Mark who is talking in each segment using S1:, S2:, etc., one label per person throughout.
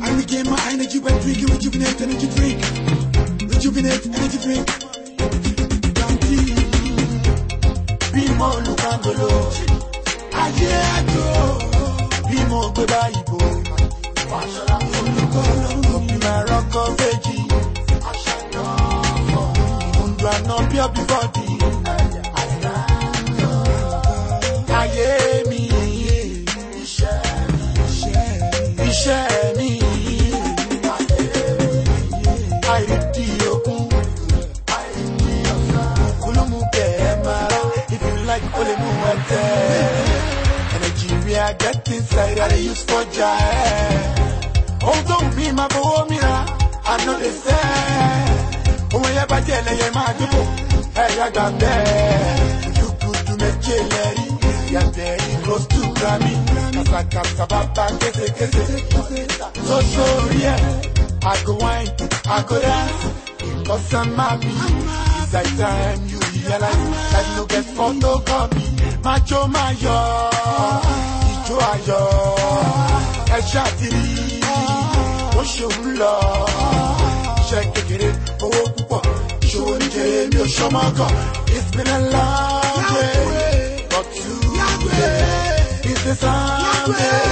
S1: I regain my energy by drinking rejuvenate energy drink. Rejuvenate energy drink. Bímọ olùkàngolo. Ayé àjò. Bímọ gbé báyìí bò. Olùkọ́ lọ́rùn mi máa rọ́kọ̀ méjì. Ǹdù àná bí ọbí bọ́dì. You mú ẹ tẹ́. Energy are get inside, I use for jai. Ohun tó wù mí máa fowó mi ra, àná lè fẹ́. Ohun ẹyẹ bá jẹ́ ẹlẹ́yẹ máa dìbò, ẹ̀yà gbà bẹ́ẹ̀. Dúkùdù méje lẹ́rí, yà very close to Grammy. Kàsàkàsà bàbá késekése. Soso orí ẹ̀, I go wine, I go dance. Cause I'm happy. It's like time you realize that you get photocopy. Majo mayo, ìjó ayọ̀, ẹ ṣàtìrí, ó ṣeun lọ. Iṣẹ́ kékeré, owó púpọ̀, ìṣòwò níjẹ̀rẹ̀ mi ò ṣọmọ́gàn. It's been a long day, but today is the Sunday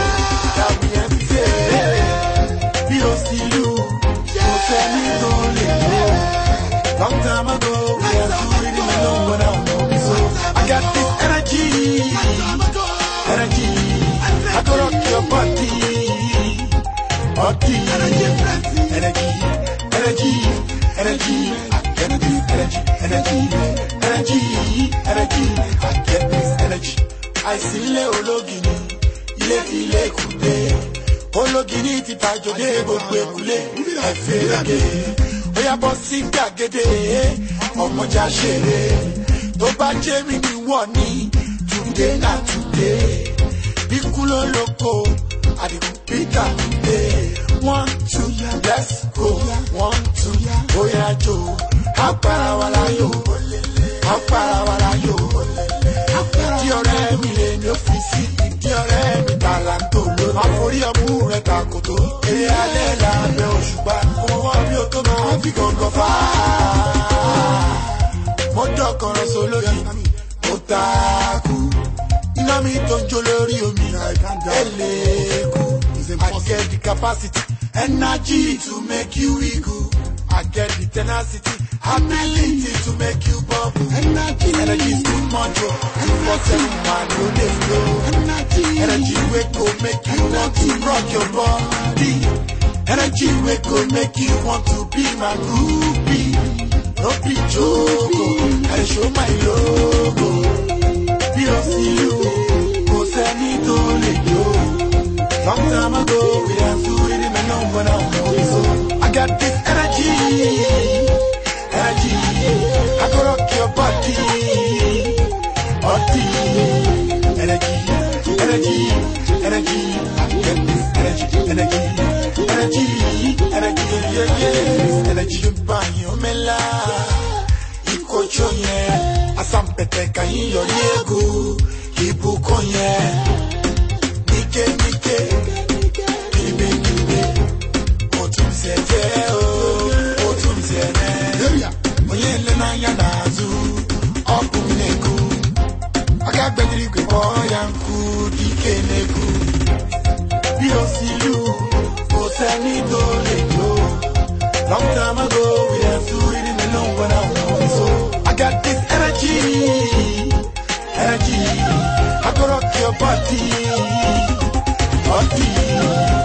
S1: that we entertain. Bí o sì lù, kò sẹ́ni tó lè lò. Long time ago, energy. I get this energy, energy, energy, energy. I get this energy. Àìsílẹ̀ ológìní, ilé ti ilé kùdé. Ológìní ti tàjọdé gbogbo èkúlé. Ẹ̀fẹ̀rẹ̀gẹ̀, ó yá bọ́ sí gbàgede. Ọmọjà ṣeré, tó bá jẹ́ mi ni wọ́n ní. Today na today, bí kú ló lóko, àdìgún Peter today. One, two, let's go. One, bóyá jò. Àpárá wa láyò, àpárá wa láyò. Ìdí ọ̀rẹ́ mi lè ní ọ́fíìsì, ìdí ọ̀rẹ́ mi tó lò. Àforí ọmú rẹ̀ tàkòtò. Eré alẹ́ làbẹ̀ òṣùpá. Owó bí o tó máa fi gàngàn fà á. Mo dọ̀kọ̀rọ̀ sólóyè, mo takú. Iná mi tó ń jó lórí omi, ẹlẹ́kù. I get the capacity, energy to make you wiggle. I get the tenacity, ability to make you bubble. Energy, energy is too much, oh. Two four seven man, no dey flow. Energy, energy wey go make you want to rock your body. Energy wey go make you want to be my groupie. No be joke, oh. I show my logo. omela ikocho yẹn asampẹtẹka yín yọ ní egu ibùkún yẹn níkéníké níbikíbi mo tún ṣe jẹ́ o mo tún ṣe rẹ̀ onye nlena ya n'azụ ọkụ n'egu aka gbanyere igwe kpọọ ya nkụ dike n'egu bi o Edgy, edgy, I go rock your body, body.